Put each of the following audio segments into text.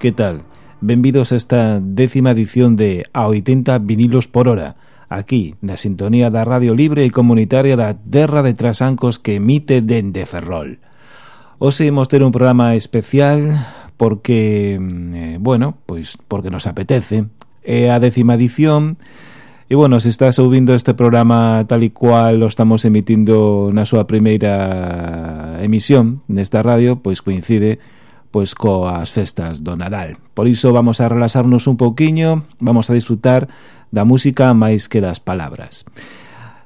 Que tal? Benvidos a esta décima edición de A 80 vinilos por hora aquí na sintonía da Radio Libre e Comunitaria da Terra de Trasancos que emite dende Ferrol. Hoxe imos ter un programa especial porque, mm, eh, bueno, pois porque nos apetece. É a décima edición e, bueno, se estás ouvindo este programa tal e cual o estamos emitindo na súa primeira emisión nesta radio, pois coincide pois coas festas do Nadal. Por iso vamos a relaxarnos un pouquiño, vamos a disfrutar da música máis que das palabras.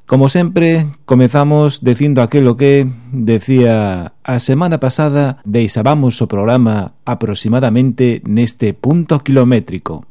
Como sempre, comezamos dicindo aquilo que decía a semana pasada deixábamos o programa aproximadamente neste punto kilométrico.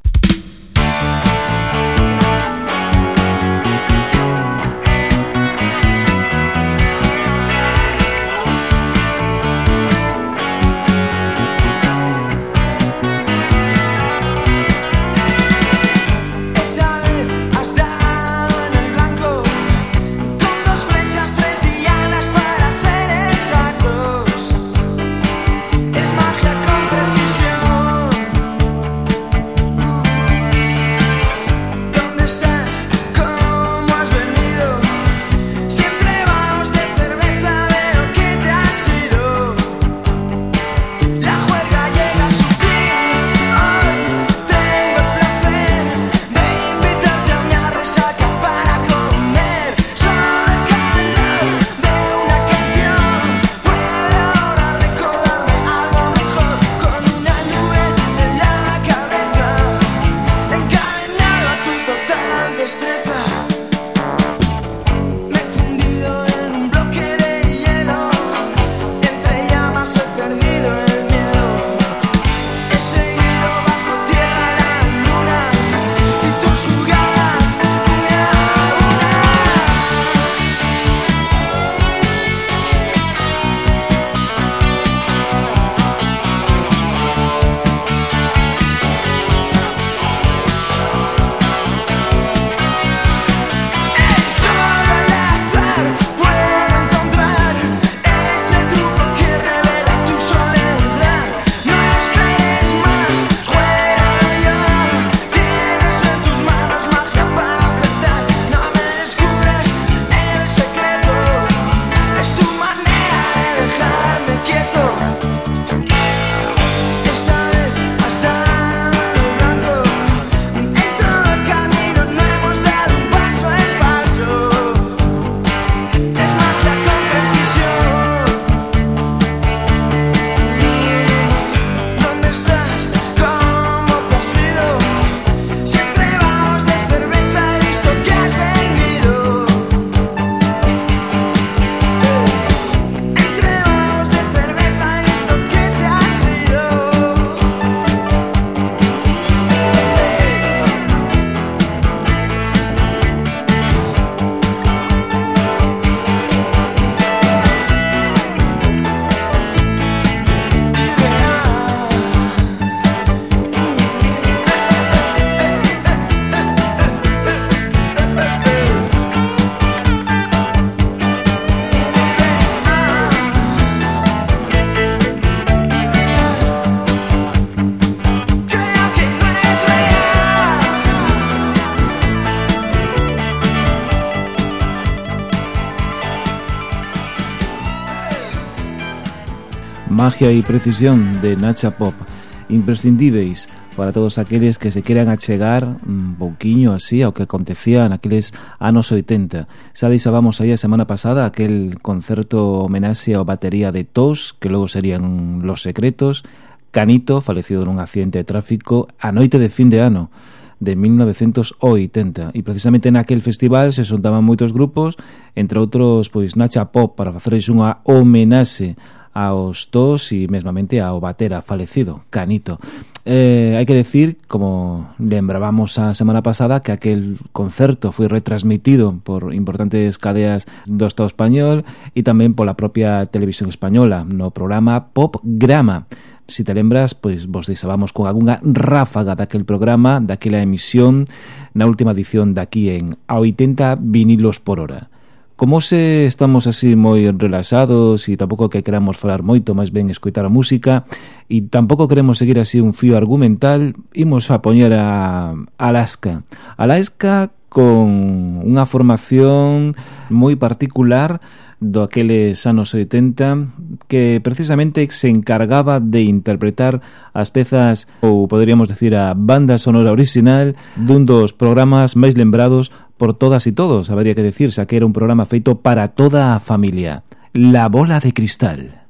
magia e precisión de Nacha Pop, imprescindíveis para todos aqueles que se queran achegar mm, un pouquiño así ao que acontecía naqueles anos 80. Xa deixábamos aí a semana pasada aquel concerto homenaxe ao batería de Tos, que logo serían Los Secretos, Canito, falecido nun accidente de tráfico, a noite de fin de ano de 1980 e precisamente naquel festival se soltaban moitos grupos entre outros pois Nacha Pop para facerles unha homenaxe aos dos e mesmamente ao batera falecido, Canito. Eh, hai que decir, como lembrábamos a semana pasada, que aquel concerto foi retransmitido por importantes cadeas do Estado español e tamén pola propia televisión española no programa Pop Grama. Si te lembras, pois vos deixábamos con algunha ráfaga daquel programa, daquela emisión, na última edición daqui en A80 vinilos por hora. Como se estamos así moi relaxados e tampouco que queramos falar moito, máis ben escoitar a música e tampouco queremos seguir así un fío argumental, imos a poñer a Alaska. Alaska con unha formación moi particular do aqueles anos 80 que precisamente se encargaba de interpretar as pezas ou poderíamos decir a banda sonora original dun dos programas máis lembrados por todas y todos, habría que decirse que era un programa feito para toda familia. La bola de cristal.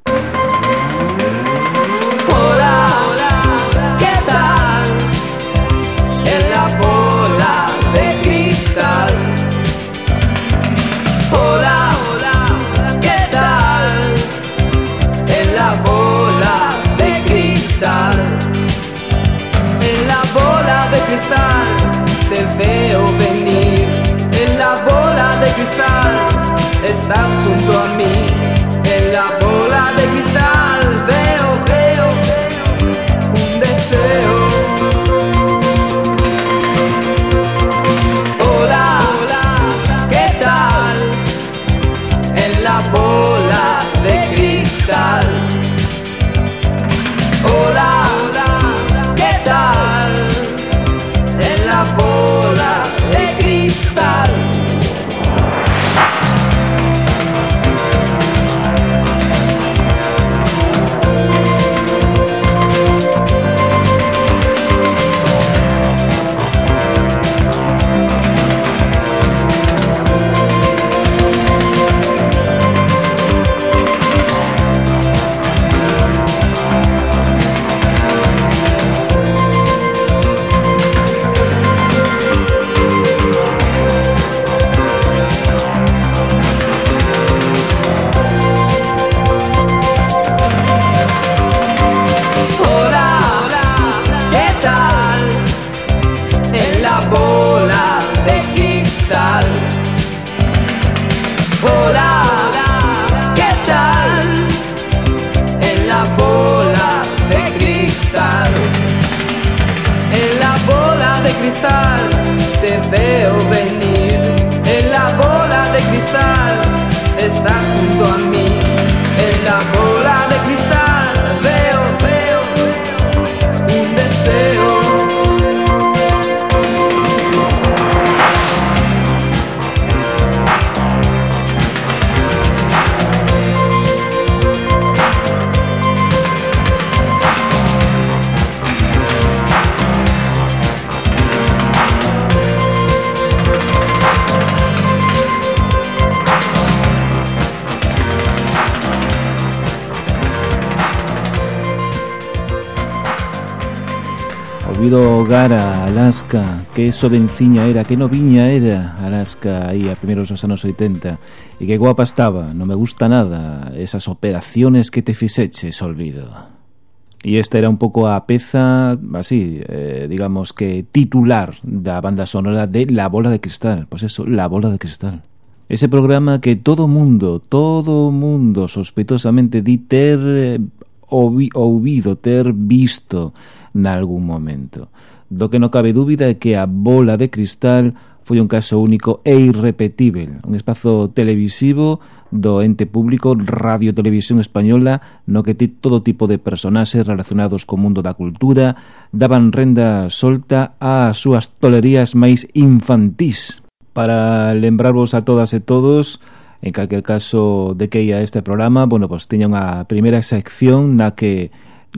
lugar a Alaska, que eso venciña era, que no viña era Alaska aí a primeiros dos anos 80 e que guapa estaba, non me gusta nada esas operaciones que te fixeches, olvido. E esta era un pouco a peza, así, eh, digamos que titular da banda sonora de La Bola de Cristal, pois pues eso, La Bola de Cristal. Ese programa que todo mundo, todo mundo sospeitosamente di ter eh, ouvi, ouvido, ter visto nalgún momento. Do que non cabe dúbida é que a bola de cristal foi un caso único e irrepetível, un espazo televisivo do ente público Radio Televisión Española no que todo tipo de personaxes relacionados co mundo da cultura daban renda solta ás súas tolerías máis infantís. Para lembrarvos a todas e todos, En calquer caso, de que ia este programa, bueno, pues, tiña unha primeira sección na que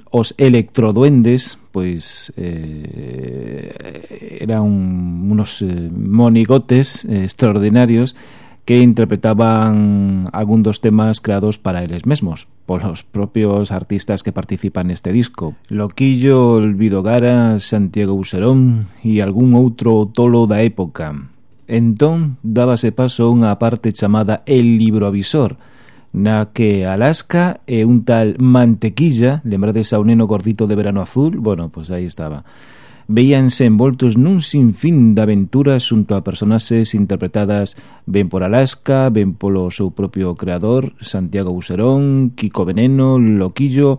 os electroduendes pois eh, eran unos eh, monigotes eh, extraordinarios que interpretaban algún dos temas creados para eles mesmos, polos propios artistas que participan neste disco. Loquillo, Olvido Gara, Santiago Userón e algún outro tolo da época. Entón dábase paso a unha parte chamada El Libro Avisor, na que Alaska e un tal Mantequilla, lembrades a un neno gordito de verano azul, bueno, pois pues aí estaba, veíanse envoltos nun sinfín de aventuras xunto a personaxes interpretadas ben por Alaska, ben polo seu propio creador, Santiago Buserón, Kiko Veneno, Loquillo,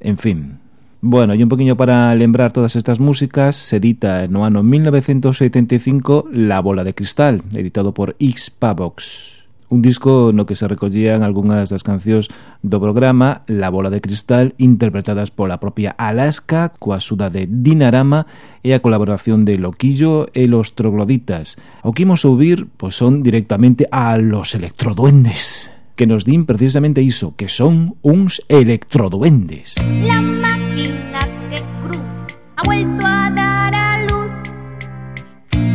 en fin, Bueno, e un poquinho para lembrar todas estas músicas, se edita no ano 1975 La bola de cristal, editado por X Pavox. Un disco no que se recollían algunhas das cancións do programa La bola de cristal interpretadas pola propia Alaska coa suda de Dinarama e a colaboración de Loquillo e los trogloditas. O que imos ouvir pois son directamente a los electroduendes que nos din precisamente iso, que son uns electroduendes. La máquina que cruz ha vuelto a dar a luz.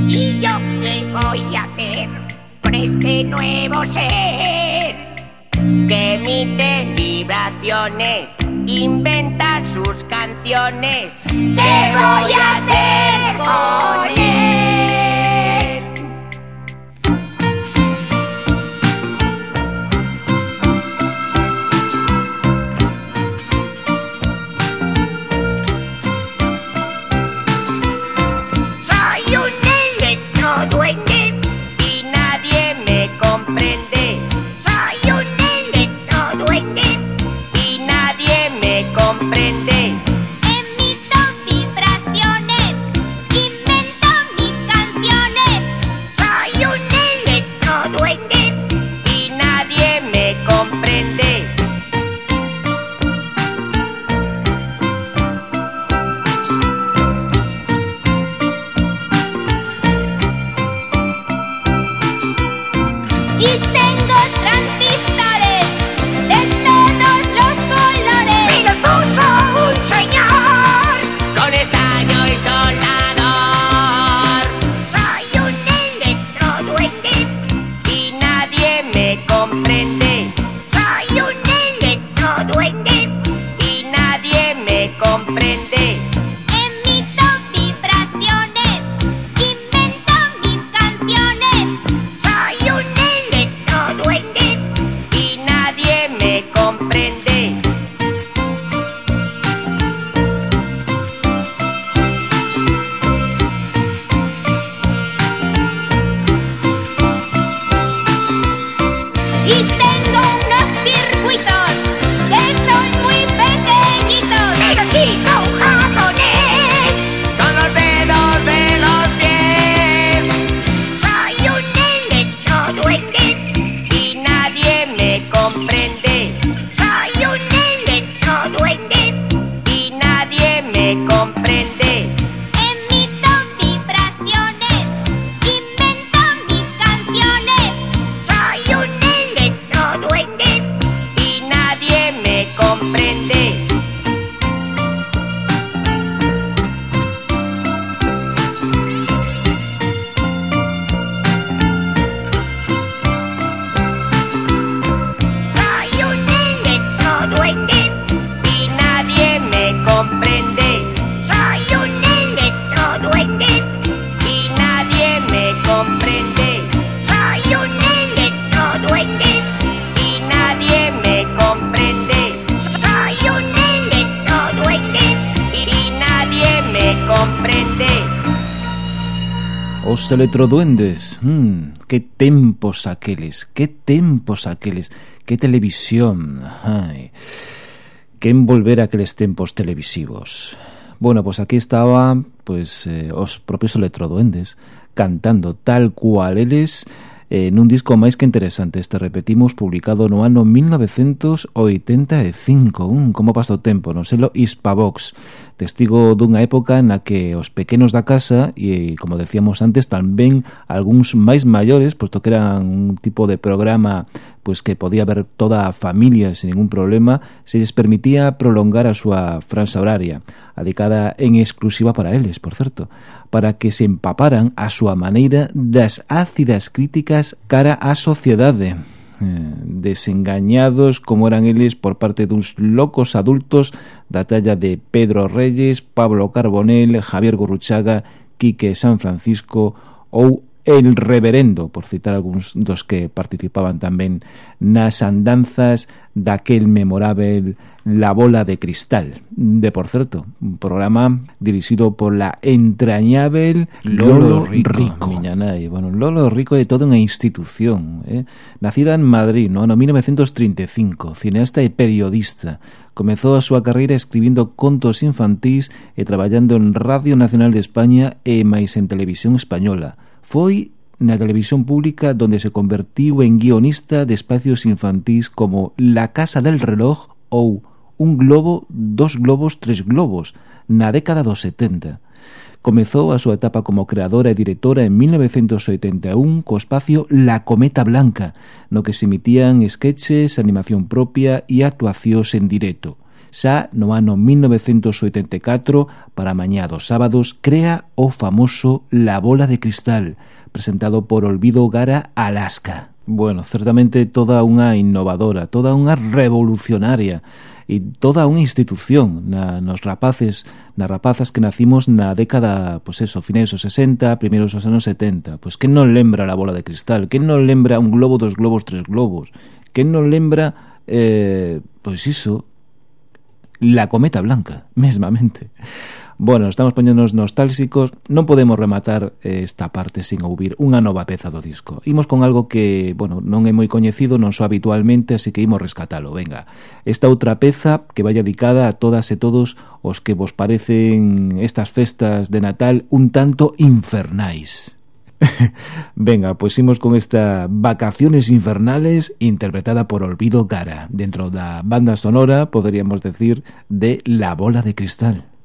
¿Y yo qué voy a hacer? con este nuevo ser que emite vibraciones, inventa sus canciones. ¿Qué voy a hacer con day. os electroduendes. Mm, que tempos aqueles, que tempos aqueles, que televisión. Ai, que envolver aqueles tempos televisivos. Bueno, pues aquí estaba pues, eh, os propios electroduendes cantando tal cual eles eh, nun disco máis que interesante este repetimos publicado no ano 1985 un, como pasa o tempo, non selo Hispavox testigo dunha época na que os pequenos da casa e, como decíamos antes, tamén algúns máis maiores, posto que eran un tipo de programa pois que podía ver toda a familia sin ningún problema, se les permitía prolongar a súa franxa horaria, adicada en exclusiva para eles, por certo, para que se empaparan a súa maneira das ácidas críticas cara á sociedade. Eh, desengañados como eran eles por parte duns locos adultos da talla de Pedro Reyes, Pablo Carbonell, Javier Gurruchaga, Quique San Francisco ou el reverendo, por citar algúns dos que participaban tamén nas andanzas daquel memorável La Bola de Cristal, de, por certo, un programa dirixido pola entrañável Lolo, Lolo Rico. Rico. Miñana, e, bueno, Lolo Rico é toda unha institución, eh? nacida en Madrid, no ano 1935, cineasta e periodista, Comezou a súa carreira escribindo contos infantís e traballando en Radio Nacional de España e máis en Televisión Española. Foi na televisión pública donde se convertiu en guionista de espacios infantís como La Casa del Reloj ou Un Globo, Dos Globos, Tres Globos, na década dos 70. Comezou a súa etapa como creadora e directora en 1981 co espacio La Cometa Blanca, no que se emitían sketches, animación propia e actuacións en directo xa no ano 1984 para mañá dos sábados crea o famoso La Bola de Cristal, presentado por Olvido Gara Alaska. Bueno, certamente toda unha innovadora, toda unha revolucionaria e toda unha institución na, nos rapaces, nas rapazas que nacimos na década, pois pues eso, finais dos 60, primeiros dos anos 70. Pois que non lembra la bola de cristal? Que non lembra un globo, dos globos, tres globos? Que non lembra, eh, pois iso, La cometa blanca, mesmamente. Bueno, estamos poñéndonos nostálxicos, non podemos rematar eh, esta parte sin ouvir unha nova peza do disco. Imos con algo que, bueno, non é moi coñecido, non so habitualmente, así que imos rescatalo, venga. Esta outra peza que vai dedicada a todas e todos os que vos parecen estas festas de Natal un tanto infernais. Venga, pues imos con esta Vacaciones Infernales interpretada por Olvido Gara, dentro da banda sonora, podríamos decir, de La Bola de Cristal.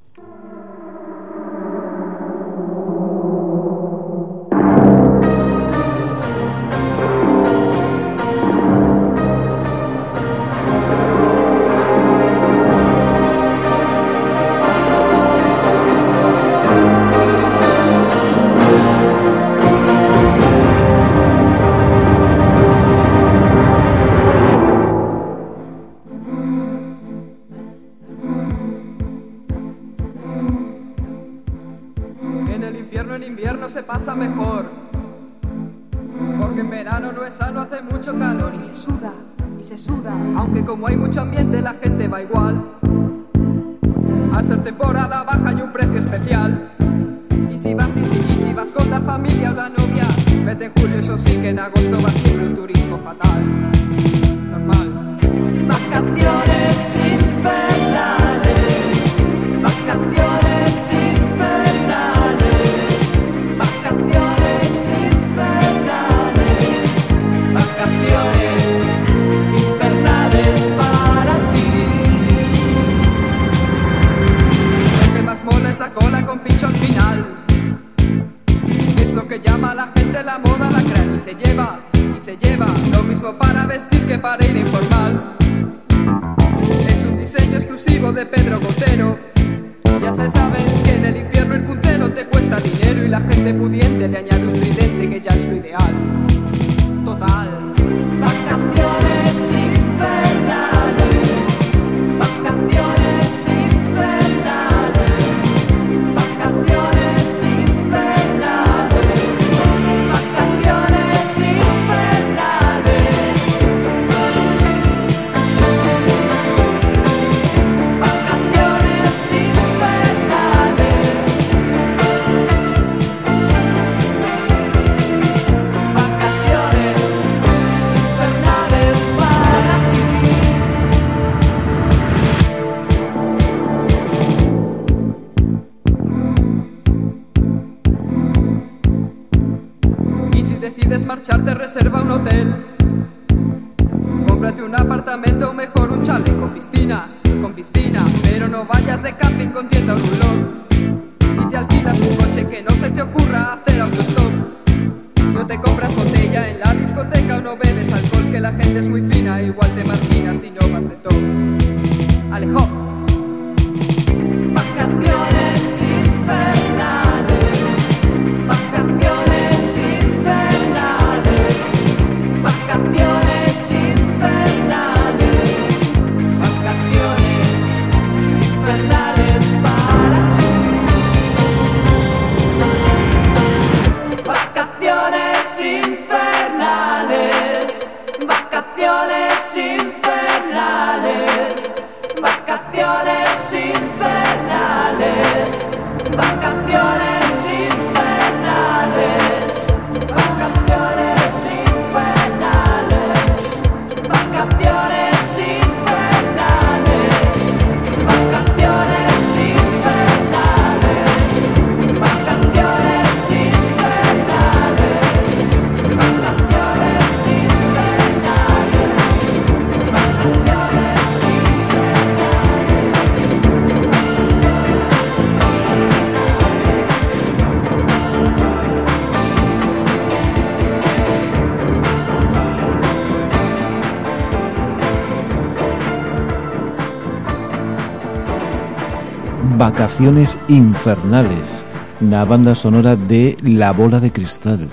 Vacaciones Infernales, na banda sonora de La Bola de Cristal,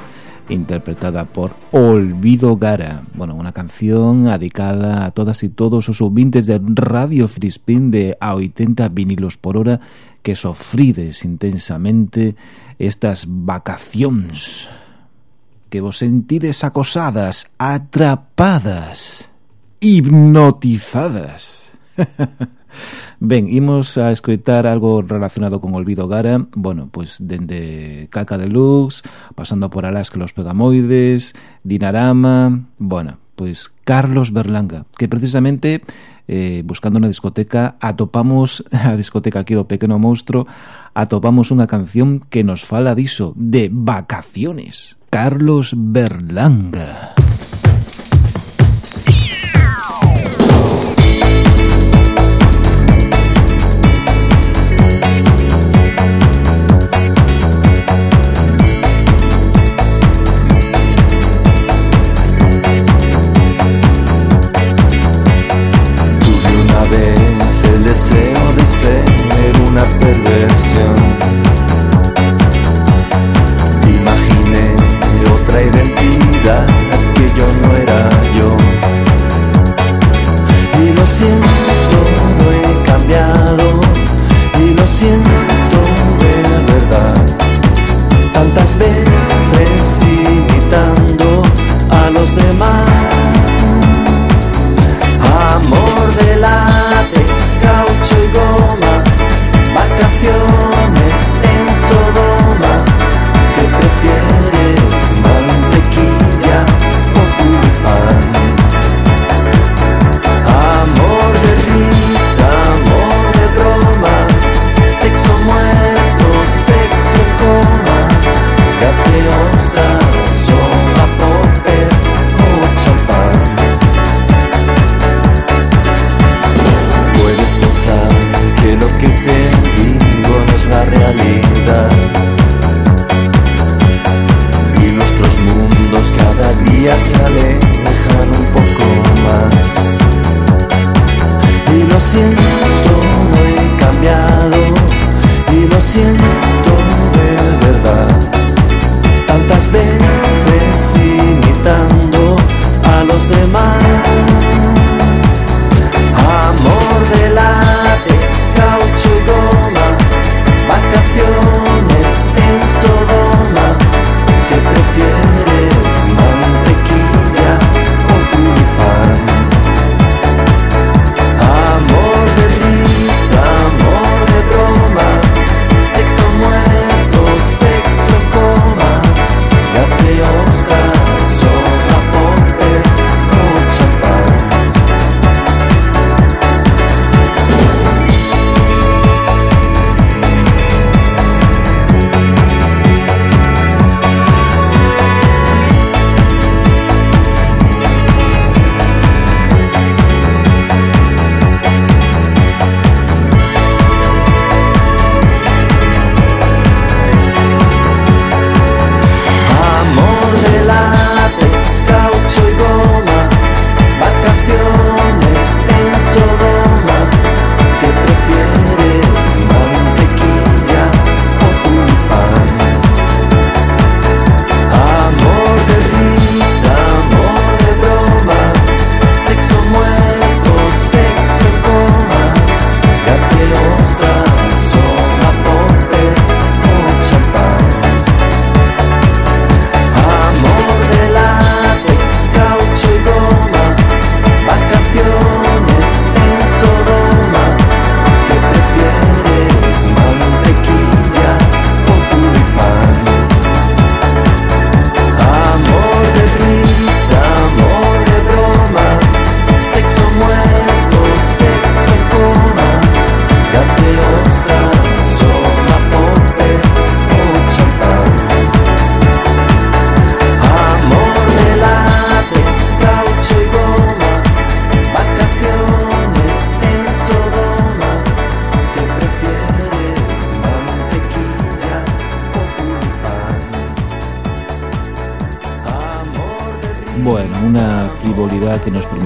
interpretada por Olvido Gara. Bueno, una canción dedicada a todas y todos os ouvintes de Radio Frispín de a 80 vinilos por hora que sofrides intensamente estas vacacións que vos sentides acosadas, atrapadas, hipnotizadas. ben, imos a escoitar algo relacionado con Olvido Gara, bueno, pues, dende Caca Deluxe, pasando por Alas que los Pegamoides, Dinarama, bueno, pues Carlos Berlanga, que precisamente eh, buscando na discoteca atopamos a discoteca aquí do Pequeno Monstro, atopamos unha canción que nos fala diso, de vacaciones. Carlos Berlanga. Berlanga. dancing.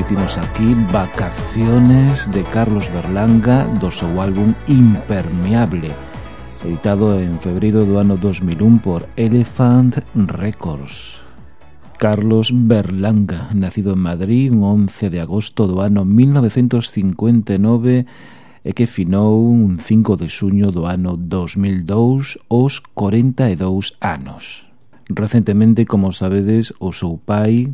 repetimos aquí Vacaciones de Carlos Berlanga do seu álbum Impermeable editado en febreiro do ano 2001 por Elephant Records Carlos Berlanga, nacido en Madrid un 11 de agosto do ano 1959 e que finou un 5 de suño do ano 2002 os 42 anos. Recentemente, como sabedes, o seu pai,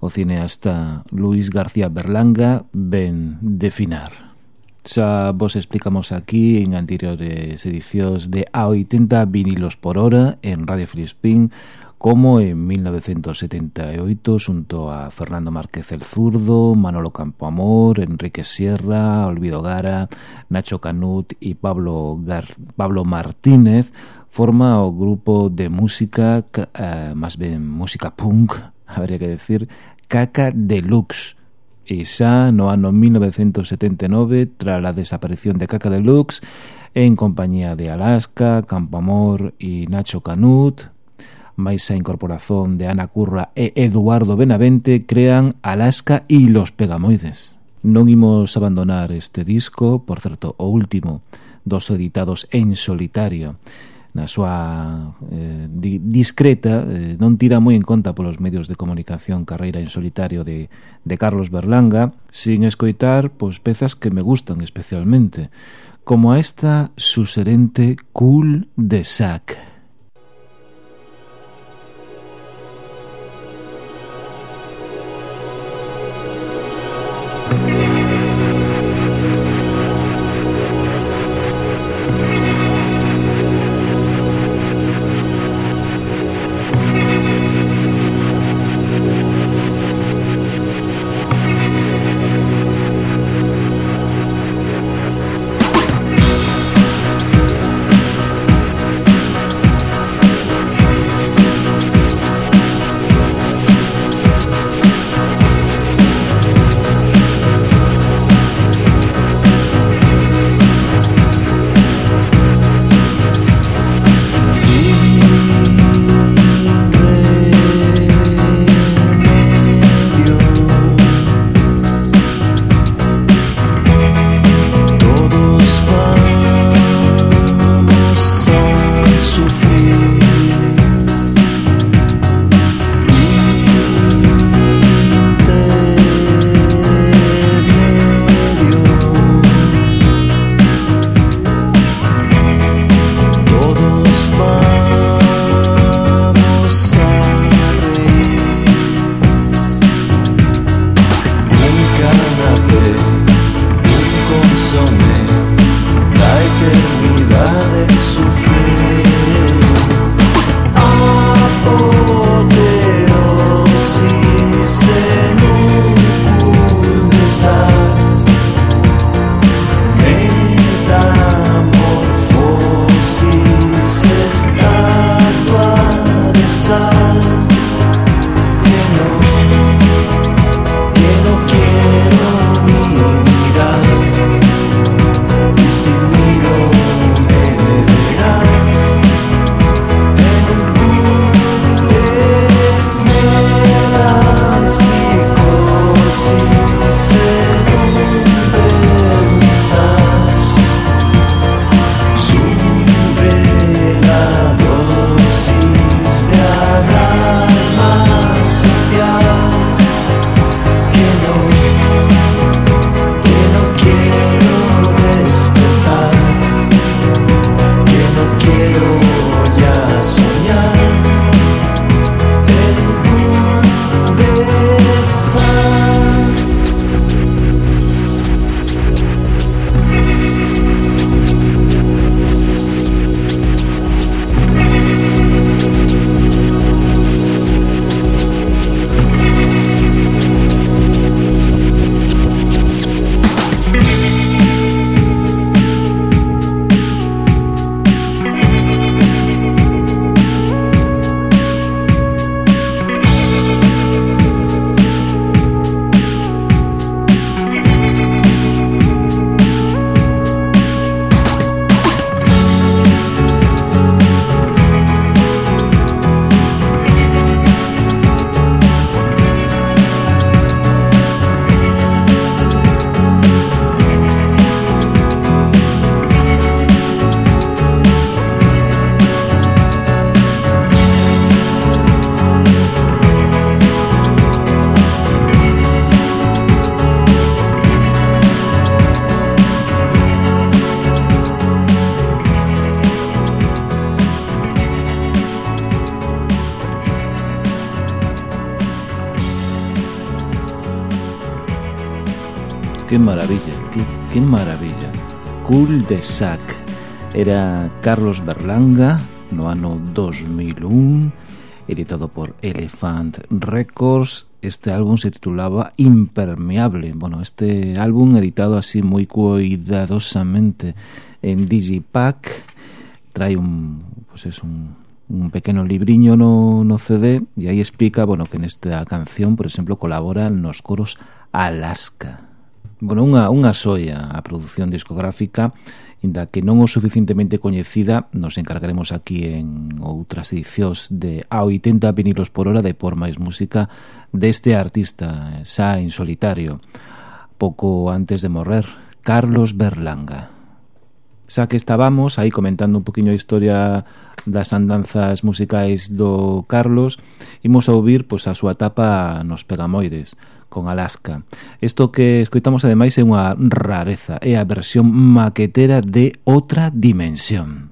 o cineasta Luis García Berlanga, ven definar. Xa vos explicamos aquí en anteriores edicións de A80 vinilos por hora en Radio Filispín como en 1978 xunto a Fernando Márquez el Zurdo, Manolo Campoamor, Enrique Sierra, Olvido Gara, Nacho Canut e Pablo, Gar Pablo Martínez forma o grupo de música, eh, máis ben música punk, habría que decir, Caca Deluxe. E xa no ano 1979, tras a desaparición de Caca Deluxe, en compañía de Alaska, Campoamor e Nacho Canut, mais a incorporación de Ana Curra e Eduardo Benavente crean Alaska e los Pegamoides. Non imos abandonar este disco, por certo, o último dos editados en solitario, na súa eh, di, discreta, eh, non tira moi en conta polos medios de comunicación carreira en solitario de, de Carlos Berlanga, sin escoitar pois, pezas que me gustan especialmente, como a esta suserente Cool de Sac. quero sofrer. Qué maravilla, qué, maravilla. Cool de Sac. Era Carlos Berlanga no ano 2001, editado por Elephant Records. Este álbum se titulaba Impermeable. Bueno, este álbum editado así muy cuidadosamente en Digipack trae un, pues es un, pequeno libriño no, no CD e aí explica, bueno, que nesta canción, por exemplo, colabora nos coros Alaska. bueno, unha, unha soia a produción discográfica inda que non o suficientemente coñecida nos encargaremos aquí en outras edicións de a 80 vinilos por hora de por máis música deste artista xa en solitario pouco antes de morrer Carlos Berlanga. Xa que estábamos aí comentando un poquinho a historia das andanzas musicais do Carlos imos a ouvir pois, a súa etapa nos Pegamoides con Alaska. Isto que escoitamos ademais é unha rareza, é a versión maquetera de outra dimensión.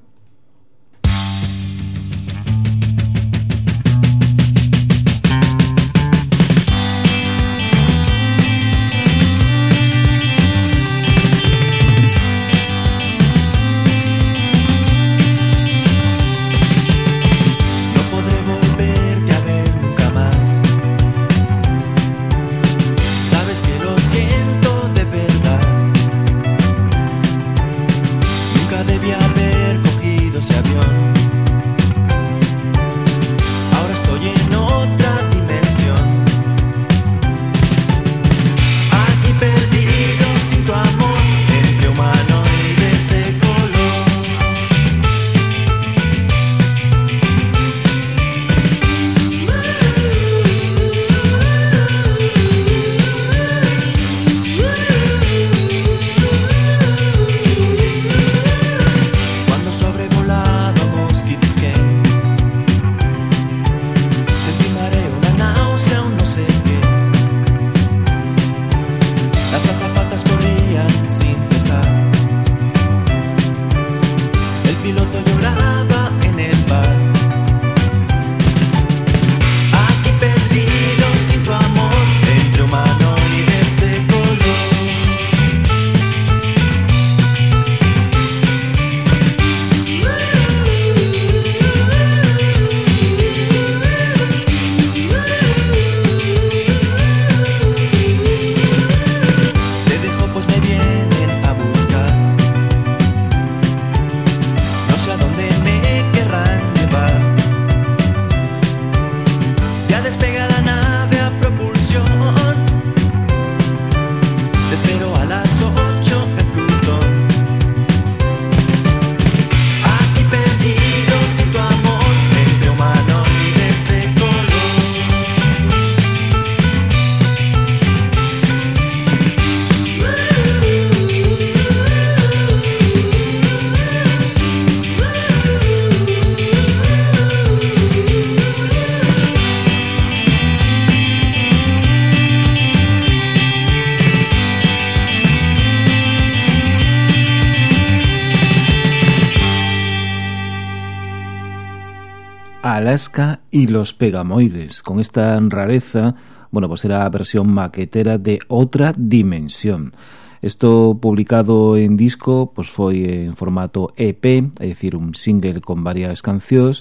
Alaska y los Pegamoides. Con esta rareza, bueno, pues era la versión maquetera de otra dimensión. Isto publicado en disco, pois foi en formato EP, é dicir, un single con varias cancións,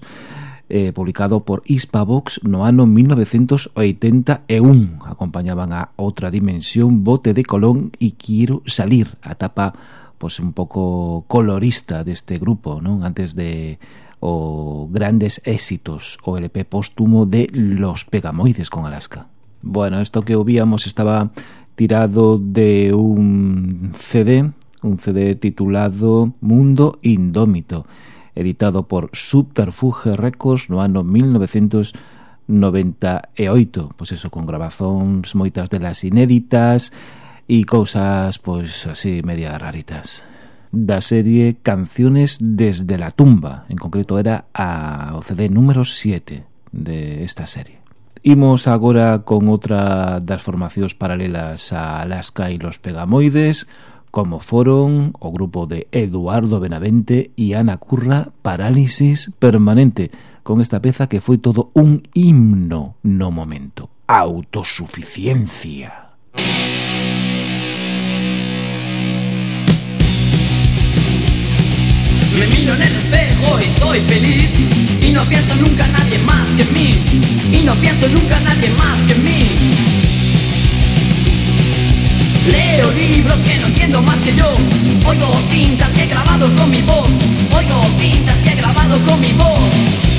eh, publicado por Hispavox no ano 1981. Acompañaban a Outra Dimensión, Bote de Colón e Quiero Salir, a tapa pois un pouco colorista deste grupo, non? Antes de o grandes éxitos o LP póstumo de Los Pegamoides con Alaska. Bueno, esto que ouvíamos estaba tirado de un CD, un CD titulado Mundo Indómito, editado por Subterfuge Records no ano 1998, pois eso, con grabazóns moitas delas inéditas e cousas, pois así, media raritas da serie Canciones desde la tumba. En concreto era a o CD número 7 de esta serie. Imos agora con outra das formacións paralelas a Alaska e los Pegamoides, como foron o grupo de Eduardo Benavente e Ana Curra Parálisis Permanente, con esta peza que foi todo un himno no momento. Autosuficiencia. Autosuficiencia. Me miro en el espejo y soy feliz. Y no pienso nunca en nadie más que mí. Y no pienso nunca en nadie más que mí. Leo libros que no entiendo más que yo. Oigo cintas que he grabado con mi voz. Oigo cintas que he grabado con mi voz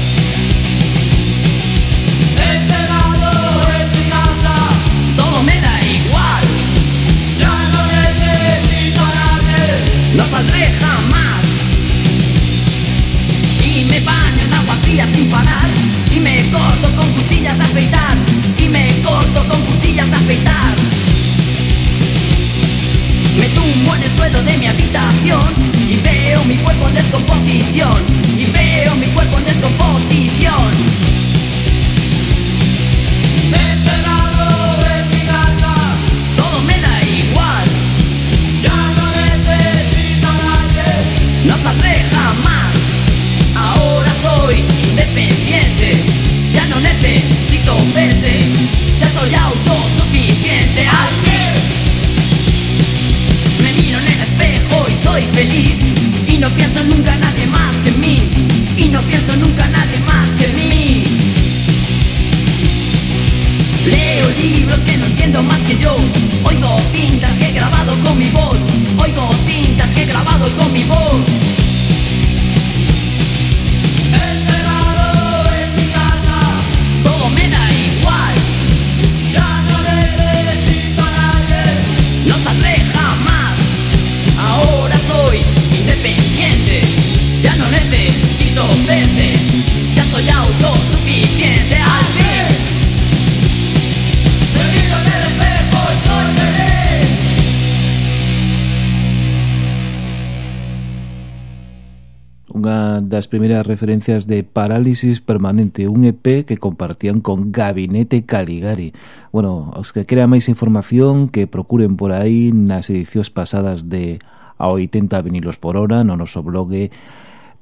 primeiras referencias de Parálisis Permanente, un EP que compartían con Gabinete Caligari. Bueno, os que queira máis información que procuren por aí nas edicións pasadas de a 80 vinilos por hora no noso blog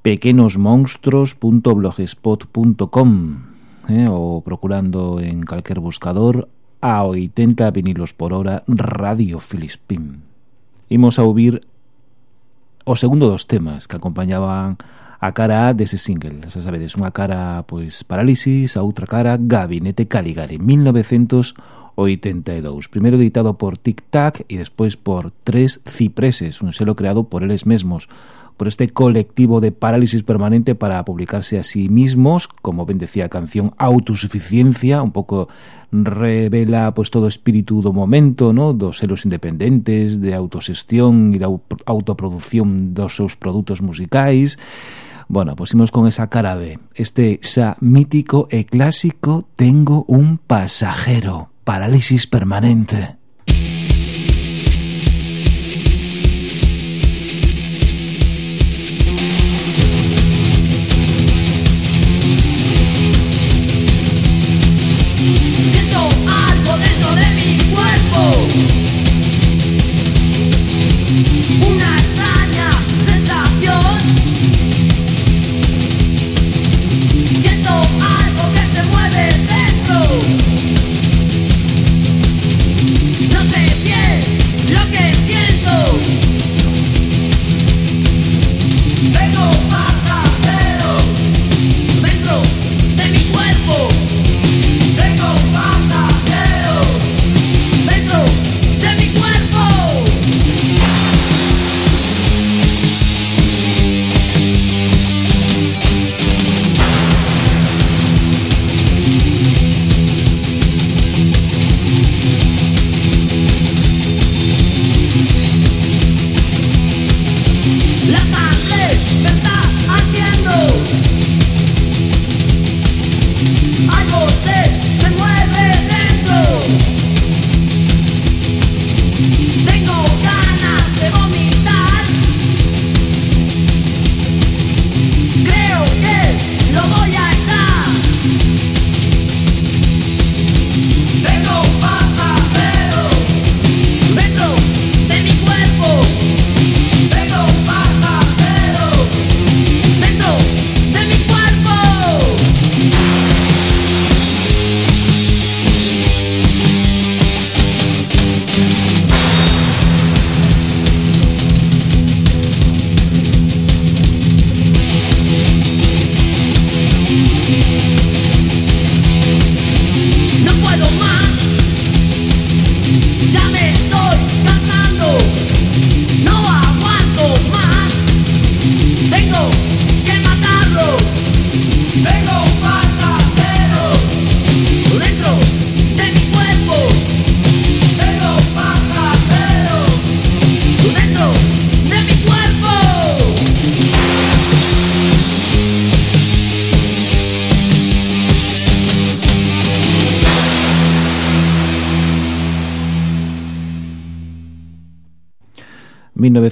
pequenosmonstros.blogspot.com eh, ou procurando en calquer buscador a 80 vinilos por hora Radio Filispín. Imos a ouvir o segundo dos temas que acompañaban a cara A dese single. Xa sabedes, unha cara pois Parálisis, a outra cara Gabinete Caligari, 1982. Primeiro editado por Tic Tac e despois por Tres Cipreses, un selo creado por eles mesmos, por este colectivo de parálisis permanente para publicarse a sí mismos, como ben decía a canción Autosuficiencia, un pouco revela pues todo o espírito do momento, ¿no? dos selos independentes, de autosestión e da autoproducción dos seus produtos musicais, Bueno, pois imos con esa cara B. Este xa mítico e clásico Tengo un pasajero, parálisis permanente.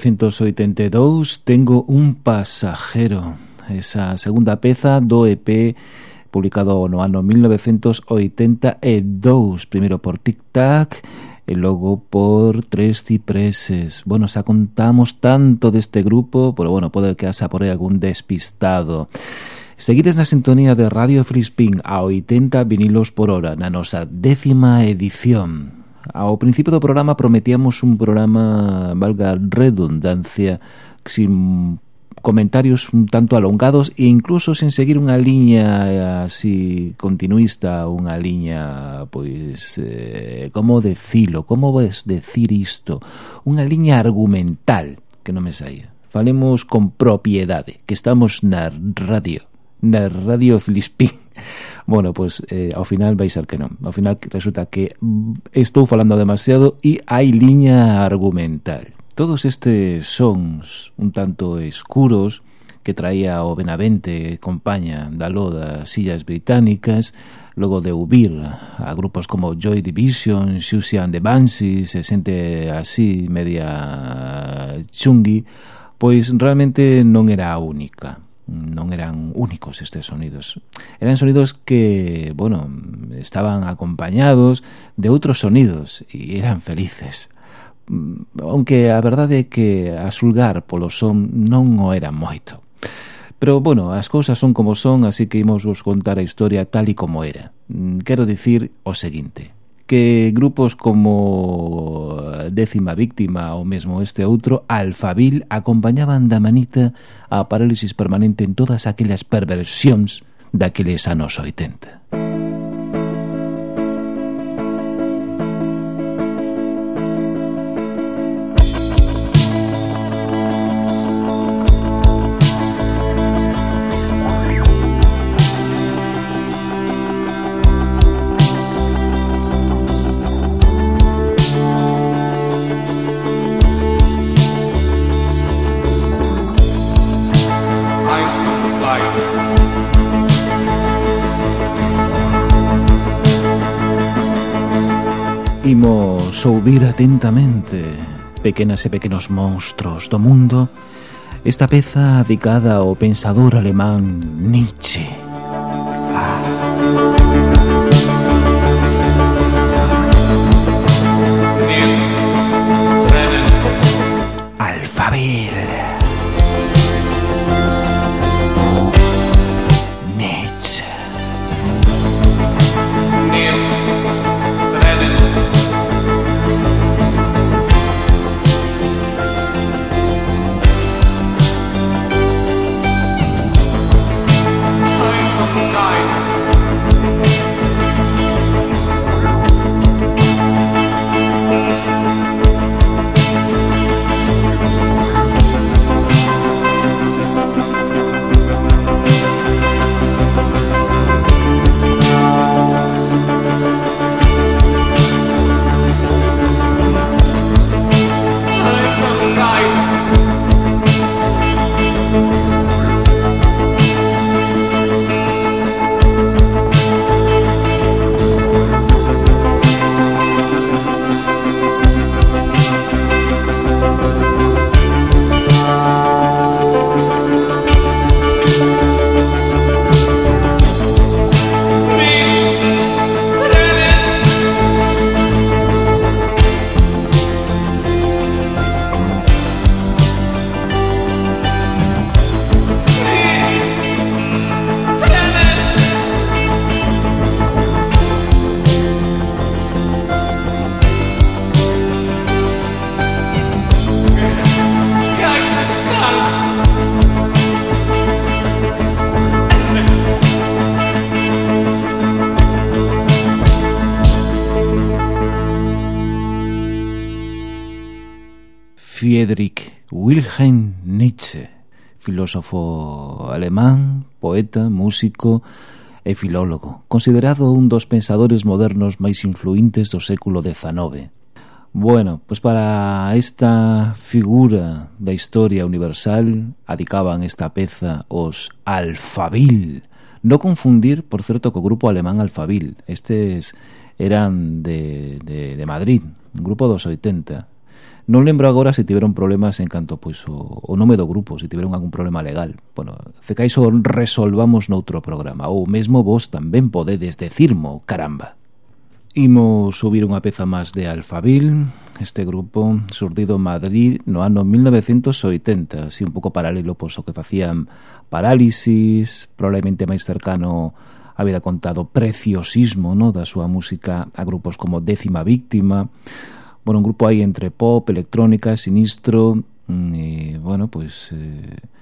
1982 Tengo un pasajero Esa segunda peza do EP publicado no ano 1982 Primeiro por Tic Tac e logo por Tres Cipreses. Bueno, xa contamos tanto deste grupo, pero bueno, pode que asa por aí algún despistado. Seguides na sintonía de Radio Frispín a 80 vinilos por hora na nosa décima edición. Ao principio do programa prometíamos un programa, valga redundancia, sin comentarios un tanto alongados e incluso sen seguir unha liña eh, así continuista, unha liña, pois, eh, como decilo, como ves decir isto? Unha liña argumental que non me saía. Falemos con propiedade, que estamos na radio na Radio Filispín bueno, pois pues, eh, ao final vai ser que non. Ao final resulta que estou falando demasiado e hai liña argumental. Todos estes sons un tanto escuros que traía o Benavente, compaña da Loda, Sillas Británicas, logo de Ubir a grupos como Joy Division, Susie and the Banshees, se sente así media chungui, pois realmente non era a única non eran únicos estes sonidos. Eran sonidos que, bueno, estaban acompañados de outros sonidos e eran felices. Mm, Aunque a verdade é que a xulgar polo son non o era moito. Pero, bueno, as cousas son como son, así que imos vos contar a historia tal e como era. Mm, quero dicir o seguinte que grupos como eh, Décima Víctima ou mesmo este outro, Alfabil, acompañaban da manita a parálisis permanente en todas aquelas perversións daqueles anos 80. Imos ouvir atentamente pequenas e pequenos monstruos do mundo esta peza dedicada ao pensador alemán Nietzsche. Friedrich Wilhelm Nietzsche, filósofo alemán, poeta, músico e filólogo, considerado un dos pensadores modernos máis influintes do século XIX. Bueno, pois para esta figura da historia universal adicaban esta peza os Alfabil. No confundir, por certo, co grupo alemán Alfabil. Estes eran de, de, de Madrid, un grupo dos 80, Non lembro agora se tiveron problemas en canto pois o, o nome do grupo, se tiveron algún problema legal. Bueno, cecaiso resolvamos noutro programa, ou mesmo vos tamén podedes decirmo, caramba. Imos subir unha peza máis de Alfabil, este grupo surdido en Madrid no ano 1980, así un pouco paralelo pois, o que facían Parálisis, probablemente máis cercano había contado preciosismo no da súa música a grupos como Décima Víctima, bueno, un grupo aí entre pop, electrónica, sinistro, mm, e, bueno, pois... Eh,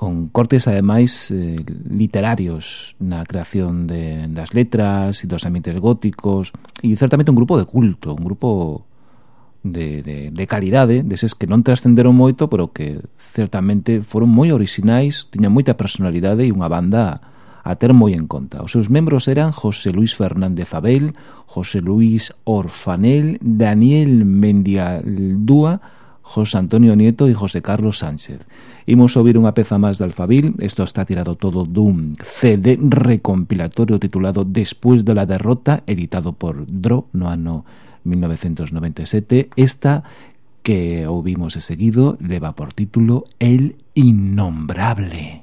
con cortes ademais eh, literarios na creación de, das letras e dos ambientes góticos e certamente un grupo de culto, un grupo de, de, de calidade ¿eh? deses que non trascenderon moito pero que certamente foron moi orixinais tiñan moita personalidade e unha banda a ter moi en conta. Os seus membros eran José Luis Fernández Abel, José Luis Orfanel, Daniel Mendialdúa, José Antonio Nieto e José Carlos Sánchez. Imos ouvir unha peza máis de Alfabil, isto está tirado todo dun CD recompilatorio titulado Después de la derrota, editado por DRO no ano 1997. Esta que ouvimos de seguido leva por título El Innombrable.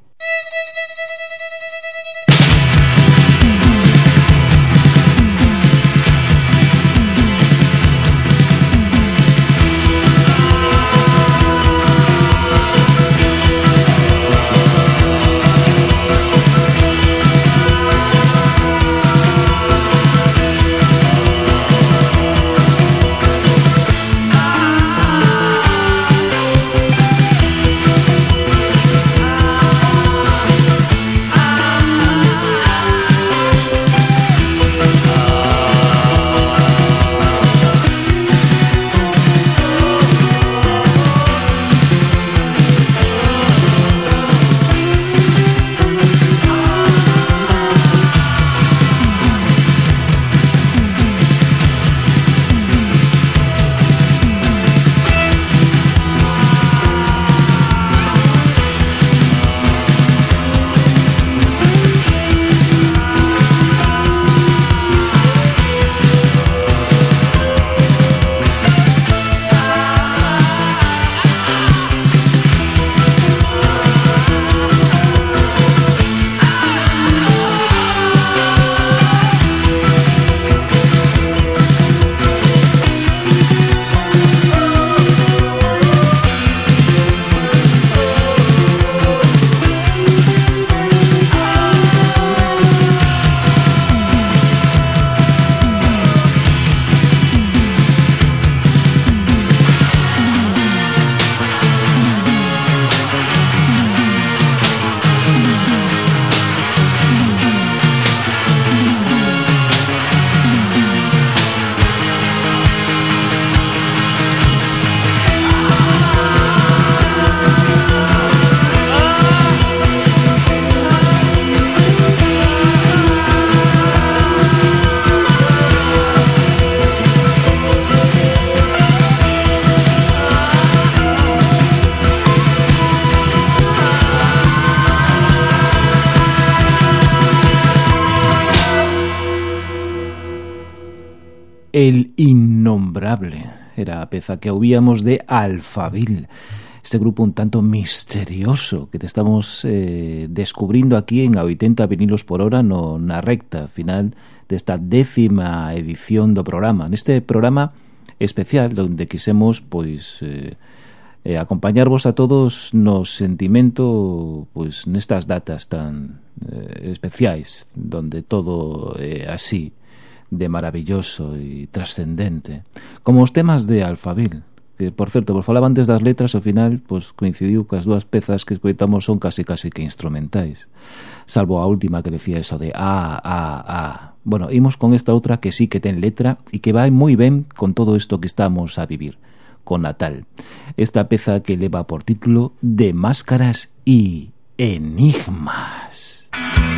El Innombrable era a peza que ouvíamos de Alfabil este grupo un tanto misterioso que te estamos eh, descubrindo aquí en a 80 vinilos por hora no na recta final desta décima edición do programa. Neste programa especial onde quisemos pois eh, eh, acompañarvos a todos no sentimento pois nestas datas tan eh, especiais, onde todo é eh, así de maravilloso e trascendente, como os temas de Alfabil, que, por certo, vos falaba antes das letras, ao final, pois coincidiu que as dúas pezas que escoitamos son case case que instrumentais, salvo a última que decía eso de a, a, a. Bueno, imos con esta outra que sí que ten letra e que vai moi ben con todo isto que estamos a vivir, con Natal. Esta peza que leva por título De máscaras y enigmas. Música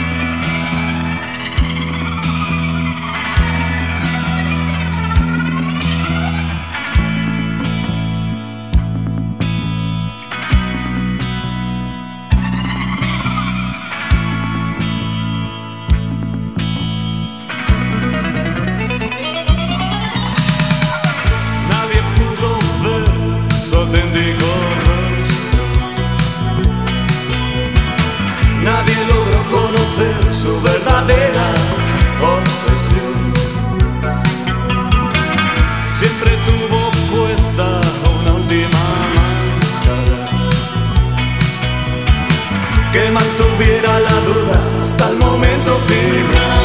que mantuviera la duda hasta el momento final.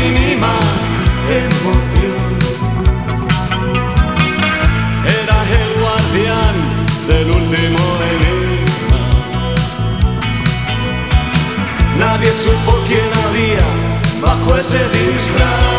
Mínima emoción. Era el guardián del último enigma. Nadie supo quién había bajo ese disfraz.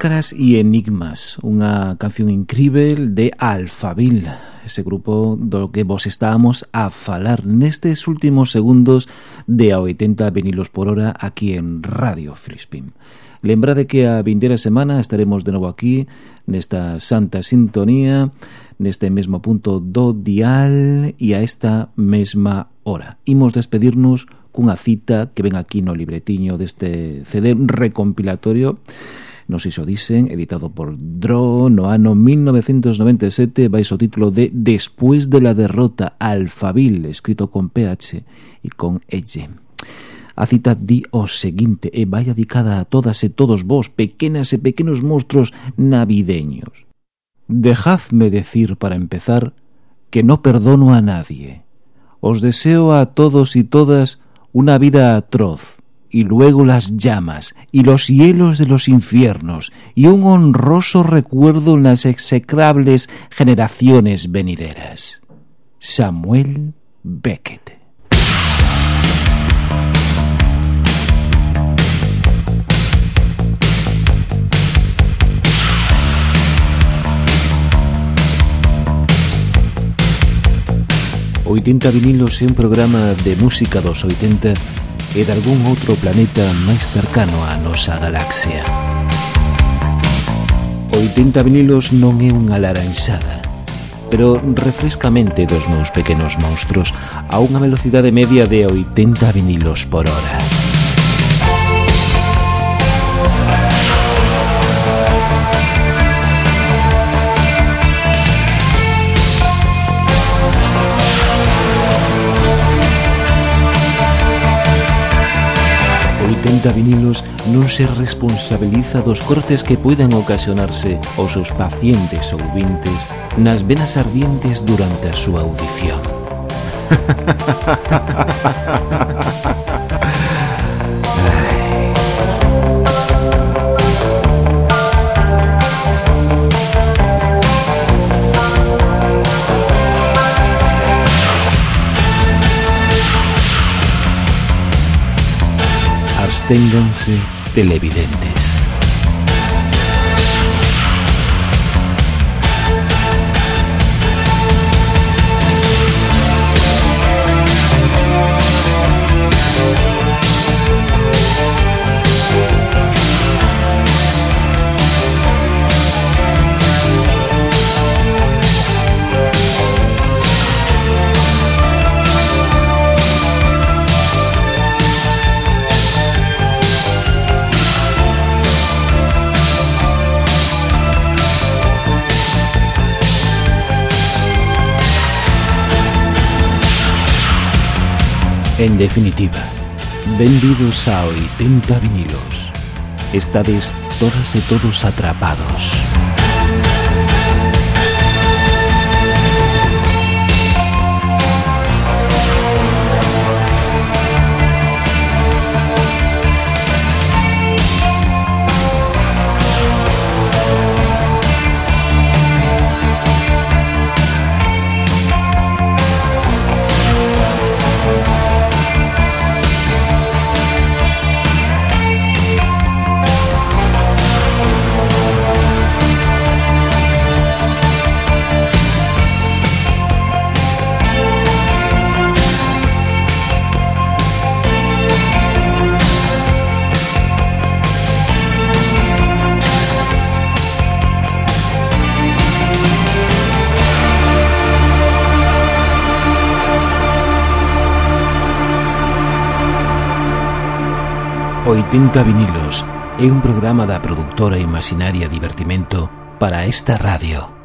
Máscaras e Enigmas, unha canción incrível de Alfabil, ese grupo do que vos estábamos a falar nestes últimos segundos de a 80 vinilos por hora aquí en Radio Frispim. Lembrade que a vindeira semana estaremos de novo aquí nesta santa sintonía, neste mesmo punto do dial e a esta mesma hora. Imos despedirnos cunha cita que ven aquí no libretiño deste CD recompilatorio nos iso dicen, editado por Dro no ano 1997, baixo o título de Después de la derrota, Alfabil, escrito con PH e con Elle. A cita di o seguinte e vai dedicada a todas e todos vos, pequenas e pequenos monstruos navideños. Dejadme decir para empezar que no perdono a nadie. Os deseo a todos y todas una vida atroz, y luego las llamas y los hielos de los infiernos y un honroso recuerdo en las execrables generaciones venideras. Samuel Beckett. ...80 vinilos un programa de música dos 80 e dalgún outro planeta máis cercano á nosa galaxia. 80 vinilos non é unha laranxada, pero refrescamente dos meus pequenos monstruos a unha velocidade media de 80 vinilos por hora. Tenta Vinilos non se responsabiliza dos cortes que poidan ocasionarse aos seus pacientes ou vintes nas venas ardientes durante a súa audición. manténganse televidentes. En definitiva, benvidos a 80 vinilos. Estades todas e todos atrapados. 80 vinilos é un programa da productora Imaginaria Divertimento para esta radio.